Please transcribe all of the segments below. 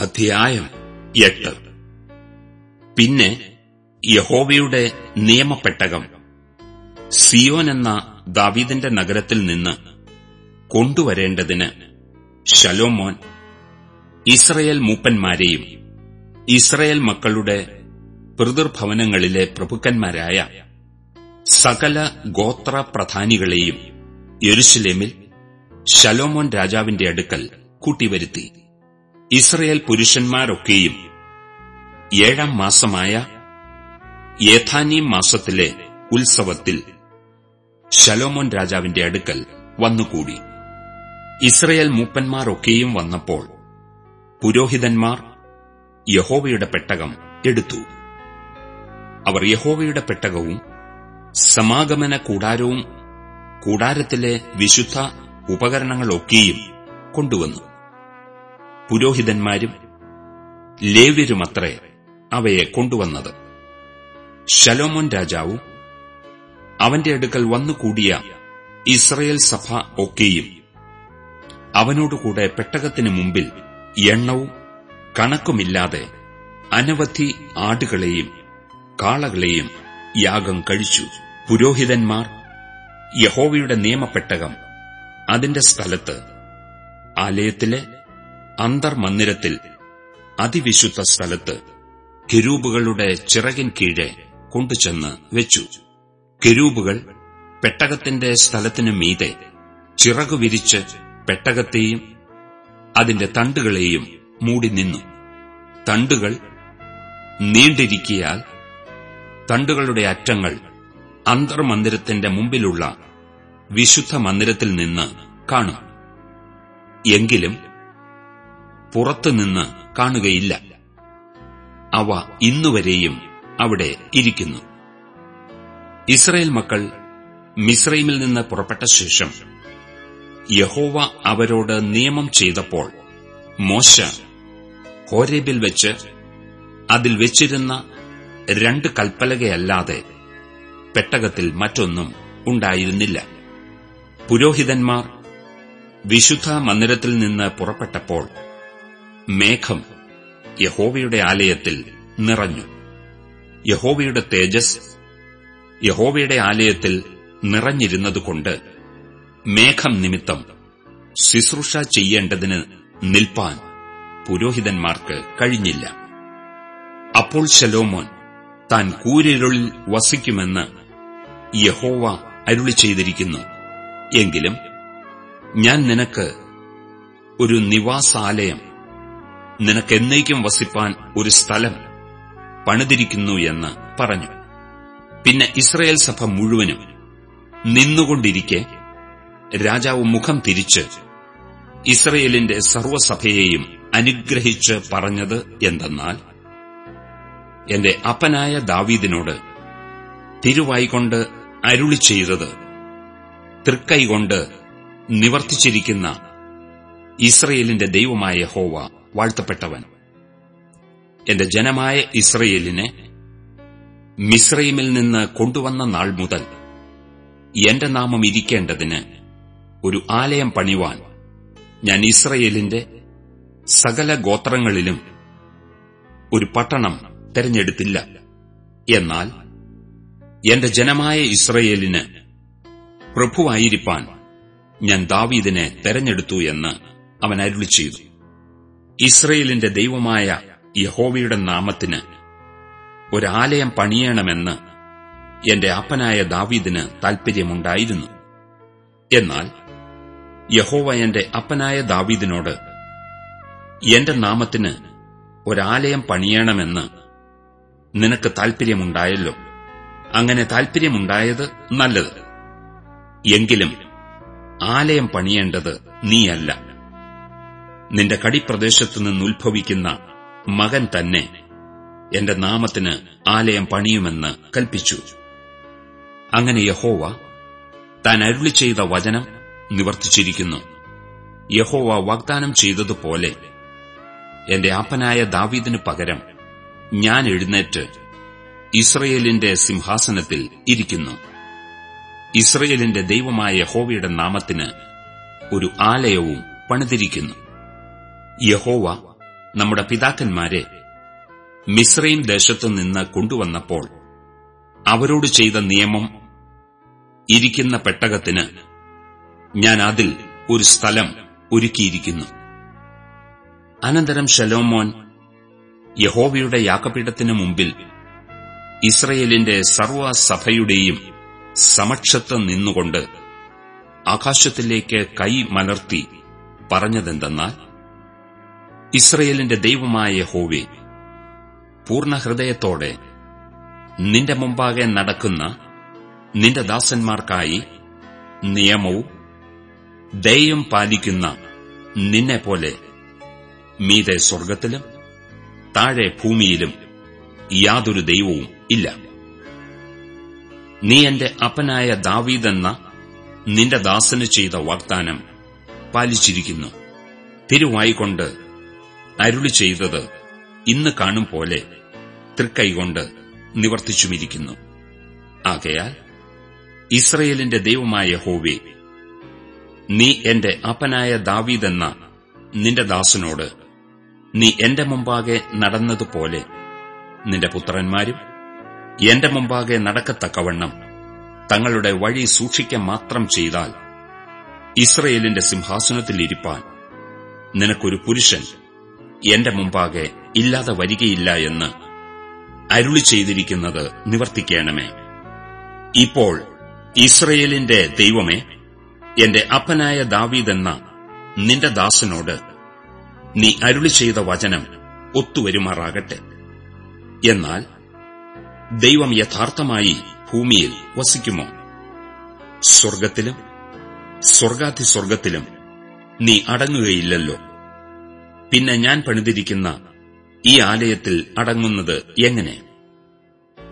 അധ്യായം എട്ട്. പിന്നെ യഹോവയുടെ നിയമപ്പെട്ടകം സിയോൻ എന്ന ദാവീദിന്റെ നഗരത്തിൽ നിന്ന് കൊണ്ടുവരേണ്ടതിന് ശലോമോൻ ഇസ്രയേൽ മൂപ്പന്മാരെയും ഇസ്രയേൽ മക്കളുടെ പിതൃഭവനങ്ങളിലെ പ്രഭുക്കന്മാരായ സകല ഗോത്ര പ്രധാനികളെയും യെരുശലേമിൽ ശലോമോൻ രാജാവിന്റെ അടുക്കൽ കൂട്ടിവരുത്തി. ഇസ്രയേൽ പുരുഷന്മാരൊക്കെയും ഏഴാം മാസമായ ഏഥാനീം മാസത്തിലെ ഉത്സവത്തിൽ ശലോമോൻ രാജാവിന്റെ അടുക്കൽ വന്നുകൂടി. ഇസ്രയേൽ മൂപ്പന്മാരൊക്കെയും വന്നപ്പോൾ പുരോഹിതന്മാർ യഹോവയുടെ പെട്ടകം എടുത്തു. അവർ യഹോവയുടെ പെട്ടകവും സമാഗമന കൂടാരവും കൂടാരത്തിലെ വിശുദ്ധ ഉപകരണങ്ങളൊക്കെയും കൊണ്ടുവന്നു. പുരോഹിതന്മാരും ലേവ്യരുമത്രേ അവയെ കൊണ്ടുവന്നത്. ശലോമോൻ രാജാവും അവന്റെ അടുക്കൽ വന്നുകൂടിയ ഇസ്രയേൽ സഭ ഒക്കെയും അവനോടുകൂടെ പെട്ടകത്തിനു മുമ്പിൽ എണ്ണവും കണക്കുമില്ലാതെ അനവധി ആടുകളെയും കാളകളെയും യാഗം കഴിച്ചു. പുരോഹിതന്മാർ യഹോവയുടെ നിയമപ്പെട്ടകം അതിന്റെ സ്ഥലത്ത് ആലയത്തിലെ അന്തർമന്ദിരത്തിൽ അതിവിശുദ്ധ സ്ഥലത്ത് കെരൂബുകളുടെ ചിറകിൻ കീഴെ കൊണ്ടുചെന്ന് വെച്ചു. കെരൂബുകൾ പെട്ടകത്തിന്റെ സ്ഥലത്തിനു മീതെ ചിറകു വിരിച്ച് പെട്ടകത്തെയും അതിന്റെ തണ്ടുകളെയും മൂടി നിന്നു. തണ്ടുകൾ നീണ്ടിരിക്കിയാൽ തണ്ടുകളുടെ അറ്റങ്ങൾ അന്തർമന്ദിരത്തിന്റെ മുമ്പിലുള്ള വിശുദ്ധ മന്ദിരത്തിൽ നിന്ന് കാണും. എങ്കിലും പുറത്തുനിന്ന് കാണുകയില്ല. അവ ഇന്നുവരെയും അവിടെ ഇരിക്കുന്നു. ഇസ്രയേൽ മക്കൾ മിസ്രൈമിൽ നിന്ന് പുറപ്പെട്ട ശേഷം യഹോവ അവരോട് നിയമം ചെയ്തപ്പോൾ മോശ ഹോരേബിൽ വെച്ച് അതിൽ വെച്ചിരുന്ന രണ്ട് കൽപ്പലകയല്ലാതെ പെട്ടകത്തിൽ മറ്റൊന്നും ഉണ്ടായിരുന്നില്ല. പുരോഹിതന്മാർ വിശുദ്ധ മന്ദിരത്തിൽ നിന്ന് പുറപ്പെട്ടപ്പോൾ മേഘം യഹോവയുടെ ആലയത്തിൽ നിറഞ്ഞു. യഹോവയുടെ തേജസ് യഹോവയുടെ ആലയത്തിൽ നിറഞ്ഞിരുന്നതുകൊണ്ട് മേഘം നിമിത്തം ശുശ്രൂഷ ചെയ്യേണ്ടതിന് നിൽപ്പാൻ പുരോഹിതന്മാർക്ക് കഴിഞ്ഞില്ല. അപ്പോൾ ശലോമോൻ താൻ കൂരിരുളിൽ വസിക്കുമെന്ന് യഹോവ അരുളി ചെയ്തിരിക്കുന്നു. എങ്കിലും ഞാൻ നിനക്ക് ഒരു നിവാസാലയം നിനക്കെന്നേക്കും വസിപ്പാൻ ഒരു സ്ഥലം പണിതിരിക്കുന്നു എന്ന് പറഞ്ഞു. പിന്നെ ഇസ്രയേൽ സഭ മുഴുവനും നിന്നുകൊണ്ടിരിക്കെ രാജാവ് മുഖം തിരിച്ച് ഇസ്രയേലിന്റെ സർവസഭയെയും അനുഗ്രഹിച്ച് പറഞ്ഞത് എന്തെന്നാൽ എന്റെ അപ്പനായ ദാവീദിനോട് തിരുവായിക്കൊണ്ട് അരുളി ചെയ്തത് തൃക്കൈകൊണ്ട് നിവർത്തിച്ചിരിക്കുന്ന ഇസ്രയേലിന്റെ ദൈവമായ ഹോവ വാഴ്ത്തപ്പെട്ടവൻ. എന്റെ ജനമായ ഇസ്രയേലിനെ മിസ്രൈമിൽ നിന്ന് കൊണ്ടുവന്ന നാൾ മുതൽ എന്റെ നാമം ഇരിക്കേണ്ടതിന് ഒരു ആലയം പണിവാൻ ഞാൻ ഇസ്രയേലിന്റെ സകല ഗോത്രങ്ങളിലും ഒരു പട്ടണം തെരഞ്ഞെടുത്തില്ല. എന്നാൽ എന്റെ ജനമായ ഇസ്രയേലിന് പ്രഭുവായിരിക്കാൻ ഞാൻ ദാവീദിനെ തെരഞ്ഞെടുത്തു എന്ന് അവൻ അരുളി ചെയ്തു ഇസ്രയേലിന്റെ ദൈവമായ യഹോവയുടെ നാമത്തിന് ഒരാലയം പണിയണമെന്ന് എന്റെ അപ്പനായ ദാവീദിന് താൽപര്യമുണ്ടായിരുന്നു. എന്നാൽ യഹോവ എന്റെ അപ്പനായ ദാവീദിനോട് എന്റെ നാമത്തിന് ഒരാലയം പണിയണമെന്ന് നിനക്ക് താൽപര്യമുണ്ടായല്ലോ. അങ്ങനെ താൽപര്യമുണ്ടായത് നല്ലത്. എങ്കിലും ആലയം പണിയേണ്ടത് നീയല്ല. നിന്റെ കടിപ്രദേശത്തു നിന്നുദ്ഭവിക്കുന്ന മകൻ തന്നെ എന്റെ നാമത്തിന് ആലയം പണിയുമെന്ന് കൽപ്പിച്ചു. അങ്ങനെ യഹോവ താൻ അരുളി ചെയ്ത വചനം നിവർത്തിച്ചിരിക്കുന്നു. യഹോവ വാഗ്ദാനം ചെയ്തതുപോലെ എന്റെ ആപ്പനായ ദാവീദിന് പകരം ഞാൻ എഴുന്നേറ്റ് ഇസ്രയേലിന്റെ സിംഹാസനത്തിൽ ഇരിക്കുന്നു. ഇസ്രയേലിന്റെ ദൈവമായ യഹോവയുടെ നാമത്തിന് ഒരു ആലയവും പണിതിരിക്കുന്നു. യഹോവ നമ്മുടെ പിതാക്കന്മാരെ മിശ്രയും ദേശത്തു നിന്ന് കൊണ്ടുവന്നപ്പോൾ അവരോട് ചെയ്ത നിയമം ഇരിക്കുന്ന പെട്ടകത്തിന് ഞാൻ അതിൽ ഒരു സ്ഥലം ഒരുക്കിയിരിക്കുന്നു. അനന്തരം ഷലോമോൻ യഹോവയുടെ യാക്കപീഠത്തിനു മുമ്പിൽ ഇസ്രയേലിന്റെ സർവസഭയുടെയും സമക്ഷത്ത് നിന്നുകൊണ്ട് ആകാശത്തിലേക്ക് കൈ മലർത്തി പറഞ്ഞതെന്തെന്നാൽ ഇസ്രയേലിന്റെ ദൈവമായ യഹോവേ പൂർണഹൃദയത്തോടെ നിന്റെ മുമ്പാകെ നടക്കുന്ന നിന്റെ ദാസന്മാർക്കായി നിയമവും ദയം പാലിക്കുന്ന നിന്നെപ്പോലെ മീതെ സ്വർഗത്തിലും താഴെ ഭൂമിയിലും യാതൊരു ദൈവവും ഇല്ല. നീ എന്റെ അപ്പനായ ദാവീദെന്ന നിന്റെ ദാസന് ചെയ്ത വാഗ്ദാനം പാലിച്ചിരിക്കുന്നു. തിരുവായിക്കൊണ്ട് അരുളി ചെയ്തത് ഇന്ന് കാണും പോലെ തൃക്കൈകൊണ്ട് നിവർത്തിച്ചുമിരിക്കുന്നു. ആകയാൽ ഇസ്രയേലിന്റെ ദൈവമായ ഹോവേ നീ എന്റെ അപ്പനായ ദാവീദെന്ന നിന്റെ ദാസനോട് നീ എന്റെ മുമ്പാകെ നടന്നതുപോലെ നിന്റെ പുത്രന്മാരും എന്റെ മുമ്പാകെ നടക്കത്തക്കവണ്ണം തങ്ങളുടെ വഴി സൂക്ഷിക്ക മാത്രം ചെയ്താൽ ഇസ്രയേലിന്റെ സിംഹാസനത്തിലിരിപ്പാൻ നിനക്കൊരു പുരുഷൻ എന്റെ മുമ്പാകെ ഇല്ലാതെ വരികയില്ല എന്ന് അരുളി ചെയ്തിരിക്കുന്നത് നിവർത്തിക്കണമേ. ഇപ്പോൾ ഇസ്രയേലിന്റെ ദൈവമേ എന്റെ അപ്പനായ ദാവീദെന്ന നിന്റെ ദാസനോട് നീ അരുളി ചെയ്ത വചനം ഒത്തുവരുമാറാകട്ടെ. എന്നാൽ ദൈവം യഥാർത്ഥമായി ഭൂമിയിൽ വസിക്കുമോ? സ്വർഗത്തിലും സ്വർഗാതിസ്വർഗത്തിലും നീ അടങ്ങുകയില്ലല്ലോ. പിന്നെ ഞാൻ പണിതിരിക്കുന്ന ഈ ആലയത്തിൽ അടങ്ങുന്നത് എങ്ങനെ?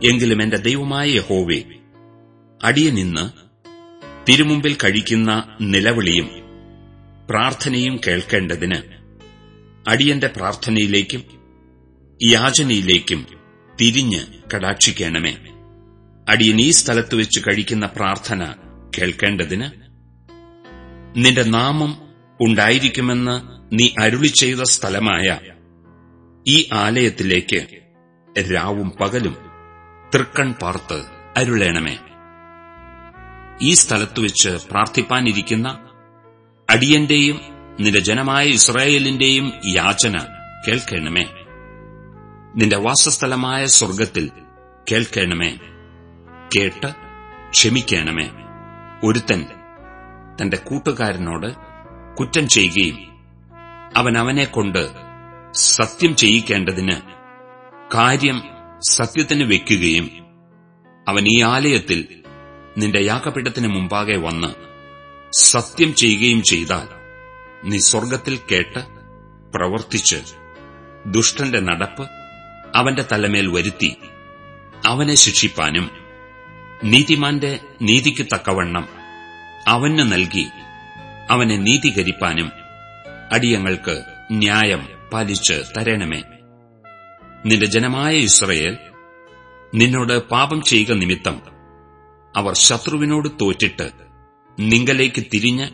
എങ്കിലും എന്റെ ദൈവമായ യഹോവേ അടിയെ നിന്ന് തിരുമുമ്പിൽ കഴിക്കുന്ന നിലവിളിയും പ്രാർത്ഥനയും കേൾക്കേണ്ടതിന് അടിയന്റെ പ്രാർത്ഥനയിലേക്കും യാചനയിലേക്കും തിരിഞ്ഞ് കടാക്ഷിക്കണമേ. അടിയൻ ഈ സ്ഥലത്ത് വെച്ച് കഴിക്കുന്ന പ്രാർത്ഥന കേൾക്കേണ്ടതിന് നിന്റെ നാമം ഉണ്ടായിരിക്കുമെന്ന് നീ അരുളി ചെയ്ത സ്ഥലമായ ഈ ആലയത്തിലേക്ക് രാവും പകലും തൃക്കൺ പാർത്ത് അരുളേണമേ. ഈ സ്ഥലത്ത് വെച്ച് പ്രാർത്ഥിപ്പാനിരിക്കുന്ന അടിയന്റെയും നിന്റെ ജനമായ ഇസ്രായേലിന്റെയും യാചന കേൾക്കണമേ. നിന്റെ വാസസ്ഥലമായ സ്വർഗത്തിൽ കേൾക്കണമേ. കേട്ട് ക്ഷമിക്കണമേ. ഒരുത്തൻ തന്റെ കൂട്ടുകാരനോട് കുറ്റം ചെയ്യുകയും അവൻ അവനെക്കൊണ്ട് സത്യം ചെയ്യിക്കേണ്ടതിന് കാര്യം സത്യത്തിന് വെക്കുകയും അവൻ ഈ ആലയത്തിൽ നിന്റെ യാക്കപ്പിടത്തിന് മുമ്പാകെ വന്ന് സത്യം ചെയ്യുകയും ചെയ്താൽ നീ സ്വർഗത്തിൽ കേട്ട് പ്രവർത്തിച്ച് ദുഷ്ടന്റെ നടപ്പ് അവന്റെ തലമേൽ വരുത്തി അവനെ ശിക്ഷിപ്പാനും നീതിമാന്റെ നീതിക്ക് തക്കവണ്ണം അവന് നൽകി അവനെ നീതീകരിപ്പാനും അടിയങ്ങൾക്ക് ന്യായം പാലിച്ച് തരണമേ. നിന്റെ ജനമായ ഇസ്രയേൽ നിന്നോട് പാപം ചെയ്യുക നിമിത്തം അവർ ശത്രുവിനോട് തോറ്റിട്ട് നിങ്കലേക്ക് തിരിഞ്ഞ്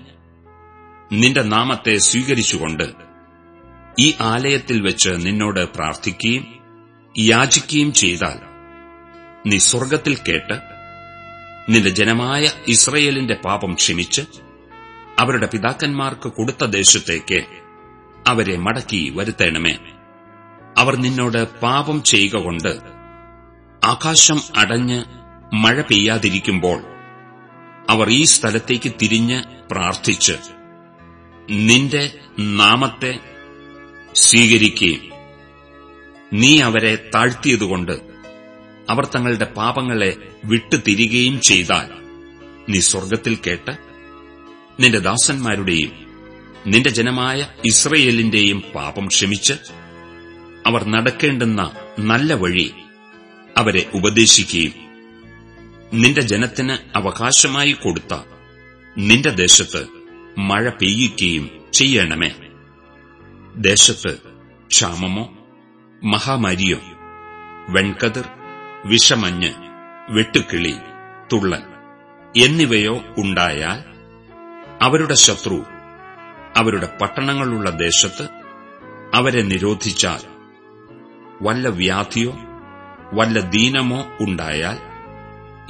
നിന്റെ നാമത്തെ സ്വീകരിച്ചുകൊണ്ട് ഈ ആലയത്തിൽ വെച്ച് നിന്നോട് പ്രാർത്ഥിക്കുകയും യാചിക്കുകയും ചെയ്താൽ നീ സ്വർഗത്തിൽ കേട്ട് നിന്റെ ജനമായ ഇസ്രയേലിന്റെ പാപം ക്ഷമിച്ച് അവരുടെ പിതാക്കന്മാർക്ക് കൊടുത്ത ദേശത്തേക്ക് അവരെ മടക്കി വരുത്തേണമേ. അവർ നിന്നോട് പാപം ചെയ്യുക കൊണ്ട് ആകാശം അടഞ്ഞ് മഴ പെയ്യാതിരിക്കുമ്പോൾ അവർ ഈ സ്ഥലത്തേക്ക് തിരിഞ്ഞ് പ്രാർത്ഥിച്ച് നിന്റെ നാമത്തെ സ്വീകരിക്കുകയും നീ അവരെ താഴ്ത്തിയതുകൊണ്ട് അവർ തങ്ങളുടെ പാപങ്ങളെ വിട്ടുതിരികയും ചെയ്താൽ നീ സ്വർഗത്തിൽ കേട്ട് നിന്റെ ദാസന്മാരുടെയും നിന്റെ ജനമായ ഇസ്രയേലിന്റെയും പാപം ക്ഷമിച്ച് അവർ നടക്കേണ്ടുന്ന നല്ല വഴി അവരെ ഉപദേശിക്കുകയും നിന്റെ ജനത്തിന് അവകാശമായി കൊടുത്ത നിന്റെ ദേശത്ത് മഴ പെയ്യിക്കുകയും ചെയ്യണമേ. ദേശത്ത് ക്ഷാമമോ മഹാമാരിയോ വെൺകതിർ വിഷമഞ്ഞ് വെട്ടുക്കിളി തുള്ളൻ എന്നിവയോ ഉണ്ടായാൽ അവരുടെ ശത്രു അവരുടെ പട്ടണങ്ങളുള്ള ദേശത്ത് അവരെ നിരോധിച്ചാൽ വല്ല വ്യാധിയോ വല്ല ദീനമോ ഉണ്ടായാൽ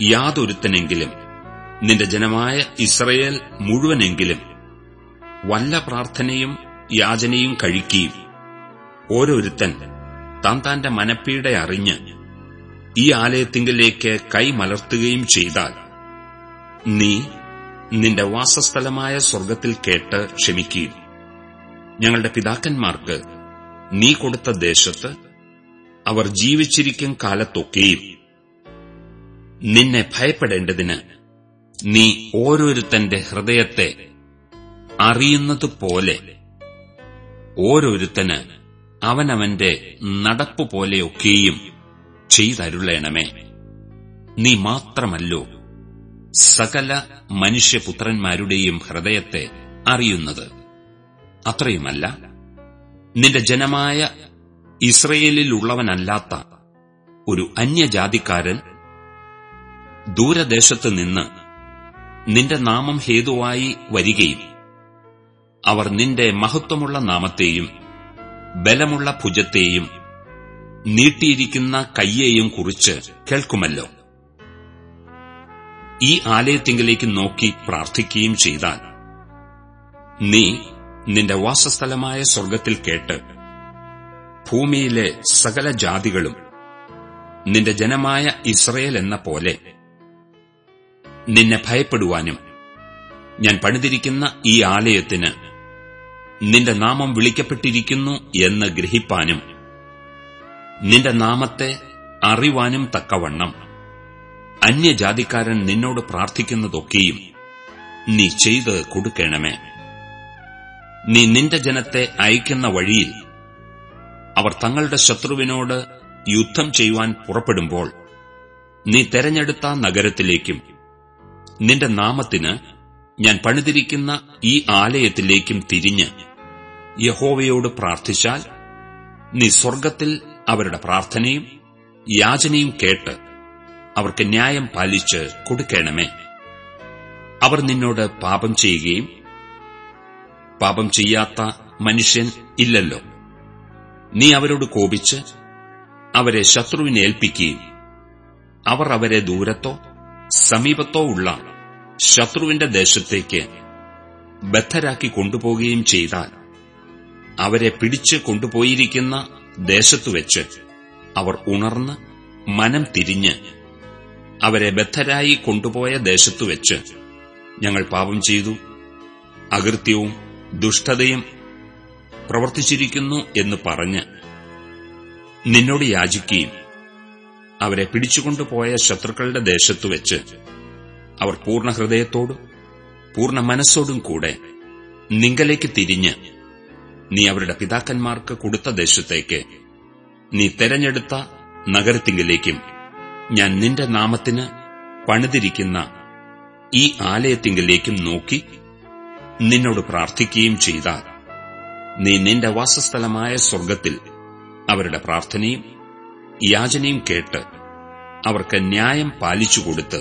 യാതൊരുത്തനെങ്കിലും നിന്റെ ജനമായ ഇസ്രയേൽ മുഴുവനെങ്കിലും വല്ല പ്രാർത്ഥനയും യാചനയും കഴിക്കുകയും ഓരോരുത്തൻ താൻ താന്റെ മനപ്പീടെ അറിഞ്ഞ് ഈ ആലയത്തിങ്കിലേക്ക് കൈമലർത്തുകയും ചെയ്താൽ നീ നിന്റെ വാസസ്ഥലമായ സ്വർഗത്തിൽ കേട്ട് ക്ഷമിക്കുകയും ഞങ്ങളുടെ പിതാക്കന്മാർക്ക് നീ കൊടുത്ത ദേശത്ത് അവർ ജീവിച്ചിരിക്കും കാലത്തൊക്കെയും നിന്നെ ഭയപ്പെടേണ്ടതിന് നീ ഓരോരുത്തന്റെ ഹൃദയത്തെ അറിയുന്നതുപോലെ ഓരോരുത്തന് അവനവന്റെ നടപ്പ് പോലെയൊക്കെയും ചെയ്തരുളേണമേ. നീ മാത്രമല്ലോ സകല മനുഷ്യപുത്രന്മാരുടെയും ഹൃദയത്തെ അറിയുന്നത് അത്രയുമല്ല. നിന്റെ ജനമായ ഇസ്രയേലിലുള്ളവനല്ലാത്ത ഒരു അന്യജാതിക്കാരൻ ദൂരദേശത്ത് നിന്ന് നിന്റെ നാമം ഹേതുവായി വരികയും അവർ നിന്റെ മഹത്വമുള്ള നാമത്തെയും ബലമുള്ള ഭുജത്തെയും നീട്ടിയിരിക്കുന്ന കയ്യെയും കുറിച്ച് കേൾക്കുമല്ലോ. ഈ ആലയത്തിങ്കിലേക്ക് നോക്കി പ്രാർത്ഥിക്കുകയും ചെയ്താൽ നീ നിന്റെ വാസസ്ഥലമായ സ്വർഗത്തിൽ കേട്ട് ഭൂമിയിലെ സകല ജാതികളും നിന്റെ ജനമായ ഇസ്രയേൽ എന്ന പോലെ നിന്നെ ഭയപ്പെടുവാനും ഞാൻ പണിതിരിക്കുന്ന ഈ ആലയത്തിന് നിന്റെ നാമം വിളിക്കപ്പെട്ടിരിക്കുന്നു എന്ന് ഗ്രഹിപ്പാനും നിന്റെ നാമത്തെ അറിവാനും തക്കവണ്ണം. അന്യജാതിക്കാരൻ നിന്നോട് പ്രാർത്ഥിക്കുന്നതൊക്കെയും നീ ചെയ്ത് കൊടുക്കണമേ. നീ നിന്റെ ജനത്തെ അയക്കുന്ന വഴിയിൽ അവർ തങ്ങളുടെ ശത്രുവിനോട് യുദ്ധം ചെയ്യുവാൻ പുറപ്പെടുമ്പോൾ നീ തെരഞ്ഞെടുത്ത നഗരത്തിലേക്കും നിന്റെ നാമത്തിന് ഞാൻ പണിതിരിക്കുന്ന ഈ ആലയത്തിലേക്കും തിരിഞ്ഞ് യഹോവയോട് പ്രാർത്ഥിച്ചാൽ നീ സ്വർഗത്തിൽ അവരുടെ പ്രാർത്ഥനയും യാചനയും കേട്ട് അവർക്ക് ന്യായം പാലിച്ച് കൊടുക്കണമേ. അവർ നിന്നോട് പാപം ചെയ്യുകയും പാപം ചെയ്യാത്ത മനുഷ്യൻ ഇല്ലല്ലോ. നീ അവരോട് കോപിച്ച് അവരെ ശത്രുവിനെ ഏൽപ്പിക്കുകയും അവർ അവരെ ദൂരത്തോ സമീപത്തോ ഉള്ള ശത്രുവിന്റെ ദേശത്തേക്ക് ബദ്ധരാക്കി കൊണ്ടുപോകുകയും ചെയ്താൽ അവരെ പിടിച്ച് കൊണ്ടുപോയിരിക്കുന്ന ദേശത്തുവെച്ച് അവർ ഉണർന്ന് മനം തിരിഞ്ഞ് അവരെ ബദ്ധരായി കൊണ്ടുപോയ ദേശത്തുവെച്ച് ഞങ്ങൾ പാപം ചെയ്തു. അകൃത്യവും ദുഷ്ടതയും പ്രവർത്തിച്ചിരിക്കുന്നു എന്ന് പറഞ്ഞ് നിന്നോട് യാചിക്കുകയും അവരെ പിടിച്ചുകൊണ്ടുപോയ ശത്രുക്കളുടെ ദേശത്തുവെച്ച് അവർ പൂർണ ഹൃദയത്തോടും പൂർണ മനസ്സോടും കൂടെ നിങ്കലേക്ക് തിരിഞ്ഞ് നീ അവരുടെ പിതാക്കന്മാർക്ക് കൊടുത്ത ദേശത്തേക്ക് നീ തെരഞ്ഞെടുത്ത നഗരത്തിങ്കിലേക്കും ഞാൻ നിന്റെ നാമത്തിന് പണിതിരിക്കുന്ന ഈ ആലയത്തിങ്കിലേക്കും നോക്കി നിന്നോട് പ്രാർത്ഥിക്കുകയും ചെയ്താൽ നീ നിന്റെ വാസസ്ഥലമായ സ്വർഗത്തിൽ അവരുടെ പ്രാർത്ഥനയും യാചനയും കേട്ട് അവർക്ക് ന്യായം പാലിച്ചു കൊടുത്ത്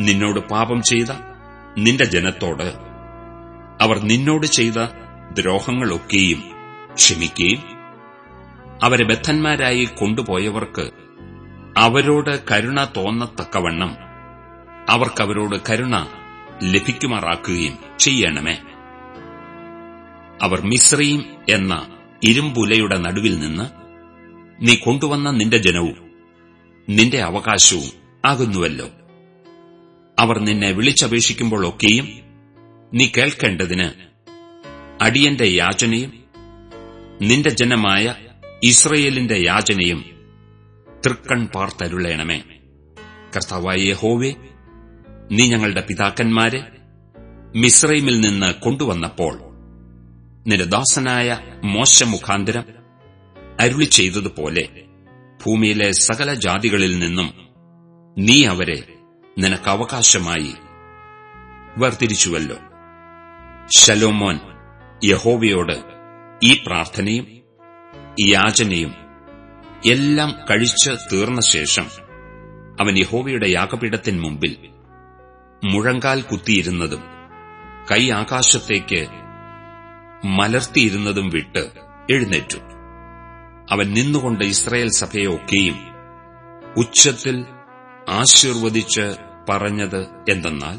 നിന്നോട് പാപം ചെയ്ത നിന്റെ ജനത്തോട് അവർ നിന്നോട് ചെയ്ത ദ്രോഹങ്ങളൊക്കെയും ക്ഷമിക്കുകയും അവരെ ബദ്ധന്മാരായി കൊണ്ടുപോയവർക്ക് അവരോട് കരുണ തോന്നത്തക്കവണ്ണം അവർക്കവരോട് കരുണ ലഭിക്കുമാറാക്കുകയും ചെയ്യണമേ. അവർ മിശ്രയും എന്ന ഇരുമ്പുലയുടെ നടുവിൽ നിന്ന് നീ കൊണ്ടുവന്ന നിന്റെ ജനവും നിന്റെ അവകാശവും ആകുന്നുവല്ലോ. അവർ നിന്നെ വിളിച്ചപേക്ഷിക്കുമ്പോഴൊക്കെയും നീ കേൾക്കേണ്ടതിന് അടിയന്റെ യാചനയും നിന്റെ ജനമായ ഇസ്രയേലിന്റെ യാചനയും തൃക്കൺ പാർത്തരുളേണമേ. കർത്താവായ യഹോവേ നീ ഞങ്ങളുടെ പിതാക്കന്മാരെ മിസ്രൈമിൽ നിന്ന് കൊണ്ടുവന്നപ്പോൾ നിരദാസനായ ദാസനായ മോശമുഖാന്തരം അരുളി ചെയ്തതുപോലെ ഭൂമിയിലെ സകല ജാതികളിൽ നിന്നും നീ അവരെ നിനക്ക് അവകാശമായി ശലോമോൻ യഹോവയോട് ഈ പ്രാർത്ഥനയും യാചനയും എല്ലാം കഴിച്ച് തീർന്ന ശേഷം അവൻ യഹോവയുടെ യാഗപീഠത്തിന് മുമ്പിൽ മുഴങ്കാൽ കുത്തിയിരുന്നതും കൈ ആകാശത്തേക്ക് മലർത്തിയിരുന്നതും വിട്ട് എഴുന്നേറ്റു. അവൻ നിന്നുകൊണ്ട് ഇസ്രായേൽ സഭയൊക്കെയും ഉച്ചത്തിൽ ആശീർവദിച്ച് പറഞ്ഞത് എന്തെന്നാൽ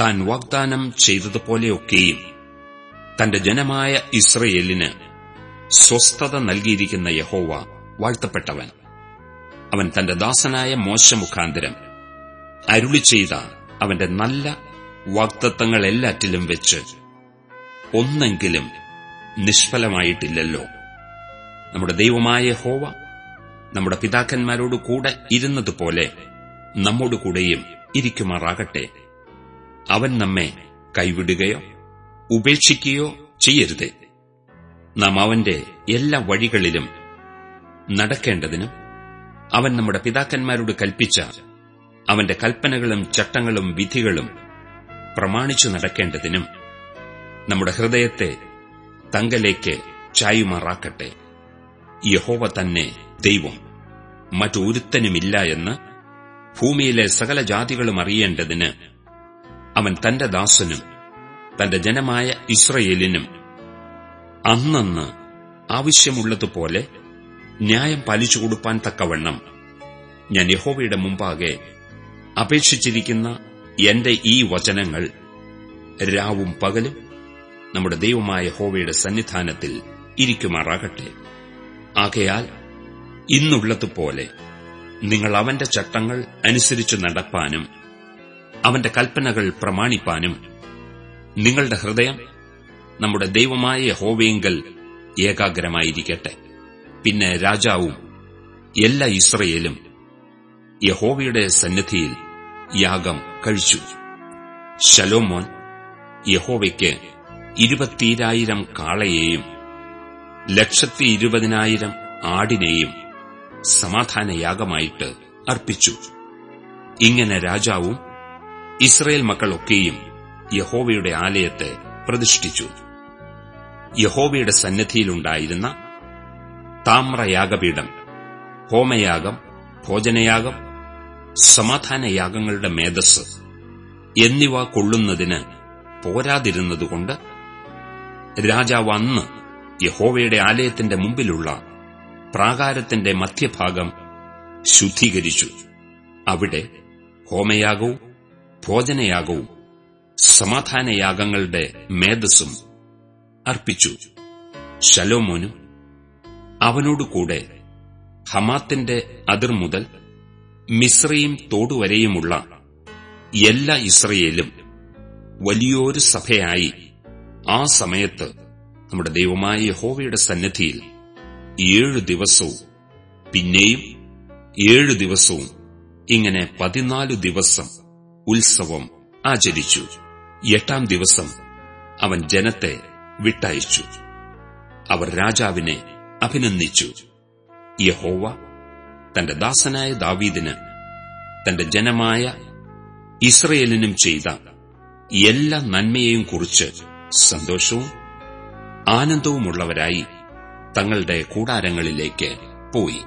താൻ വാഗ്ദാനം ചെയ്തതുപോലെയൊക്കെയും തന്റെ ജനമായ ഇസ്രയേലിന് സ്വസ്ഥത നൽകിയിരിക്കുന്ന യഹോവ വാഴ്ത്തപ്പെട്ടവൻ. അവൻ തന്റെ ദാസനായ മോശമുഖാന്തരം അരുളി ചെയ്ത അവന്റെ നല്ല വാക്തത്വങ്ങളെല്ലാറ്റിലും വെച്ച് ഒന്നെങ്കിലും നിഷ്ഫലമായിട്ടില്ലല്ലോ. നമ്മുടെ ദൈവമായ ഹോവ നമ്മുടെ പിതാക്കന്മാരോട് കൂടെ ഇരുന്നതുപോലെ നമ്മോട് കൂടെയും ഇരിക്കുമാറാകട്ടെ. അവൻ നമ്മെ കൈവിടുകയോ ഉപേക്ഷിക്കുകയോ ചെയ്യരുതേ. നാം അവന്റെ എല്ലാ വഴികളിലും നടക്കേണ്ടതിനും അവൻ നമ്മുടെ പിതാക്കന്മാരോട് കൽപ്പിച്ച അവന്റെ കൽപ്പനകളും ചട്ടങ്ങളും വിധികളും പ്രമാണിച്ചു നടക്കേണ്ടതിനും നമ്മുടെ ഹൃദയത്തെ തങ്കലേക്ക് ചായുമാറാക്കട്ടെ. യഹോവ തന്നെ ദൈവം. മറ്റൊരുത്തനുമില്ല എന്ന് ഭൂമിയിലെ സകല ജാതികളും അറിയേണ്ടതിന് അവൻ തന്റെ ദാസനും തന്റെ ജനമായ ഇസ്രയേലിനും അന്നന്ന് ആവശ്യമുള്ളതുപോലെ ന്യായം പാലിച്ചു കൊടുപ്പാൻ തക്കവണ്ണം. ഞാൻ യഹോവയുടെ മുമ്പാകെ അപേക്ഷിച്ചിരിക്കുന്ന എന്റെ ഈ വചനങ്ങൾ രാവും പകലും നമ്മുടെ ദൈവമായ ഹോവയുടെ സന്നിധാനത്തിൽ ഇരിക്കുമാറാകട്ടെ. ആകയാൽ ഇന്നുള്ളതുപോലെ നിങ്ങൾ അവന്റെ ചട്ടങ്ങൾ അനുസരിച്ച് നടപ്പാനും അവന്റെ കൽപ്പനകൾ പ്രമാണിപ്പാനും നിങ്ങളുടെ ഹൃദയം നമ്മുടെ ദൈവമായ ഹോവയെങ്കിൽ ഏകാഗ്രമായിരിക്കട്ടെ. പിന്നെ രാജാവും എല്ലാ ഇസ്രയേലും യഹോവയുടെ സന്നിധിയിൽ യാഗം കഴിച്ചു. ശലോമോൻ യഹോവയ്ക്ക് ഇരുപത്തിരായിരം കാളയെയും ലക്ഷത്തി ഇരുപതിനായിരം ആടിനെയും സമാധാനയാഗമായിട്ട് അർപ്പിച്ചു. ഇങ്ങനെ രാജാവും ഇസ്രയേൽ മക്കളൊക്കെയും യഹോവയുടെ ആലയത്തെ പ്രതിഷ്ഠിച്ചു. യഹോവയുടെ സന്നിധിയിലുണ്ടായിരുന്ന താമ്രയാഗപീഠം ഹോമയാഗം ഭോജനയാഗം സമാധാനയാഗങ്ങളുടെ മേധസ് എന്നിവ കൊള്ളുന്നതിന് പോരാതിരുന്നതുകൊണ്ട് രാജാവ് അന്ന് യഹോവയുടെ ആലയത്തിന്റെ മുമ്പിലുള്ള പ്രാകാരത്തിന്റെ മധ്യഭാഗം ശുദ്ധീകരിച്ചു. അവിടെ ഹോമയാഗവും ഭോജനയാഗവും സമാധാനയാഗങ്ങളുടെ മേധസ്സും അർപ്പിച്ചു. ശലോമോനും അവനോടുകൂടെ ഹമാത്തിന്റെ അതിർ മുതൽ മിശ്രയും തോടുവരെയുമുള്ള എല്ലാ ഇസ്രയേലും വലിയൊരു സഭയായി ആ സമയത്ത് നമ്മുടെ ദൈവമായ യഹോവയുടെ സന്നിധിയിൽ ഏഴു ദിവസവും പിന്നെയും ഏഴു ദിവസവും ഇങ്ങനെ പതിനാലു ദിവസം ഉത്സവം ആചരിച്ചു. എട്ടാം ദിവസം അവൻ ജനത്തെ വിട്ടയച്ചു. അവർ രാജാവിനെ അഭിനന്ദിച്ചു. യഹോവ തന്റെ ദാസനായ ദാവീദിന് തന്റെ ജനമായ ഇസ്രയേലിനും ചെയ്ത എല്ലാ നന്മയെയും കുറിച്ച് സന്തോഷവും ആനന്ദവുമുള്ളവരായി തങ്ങളുടെ കൂടാരങ്ങളിലേക്ക് പോയി.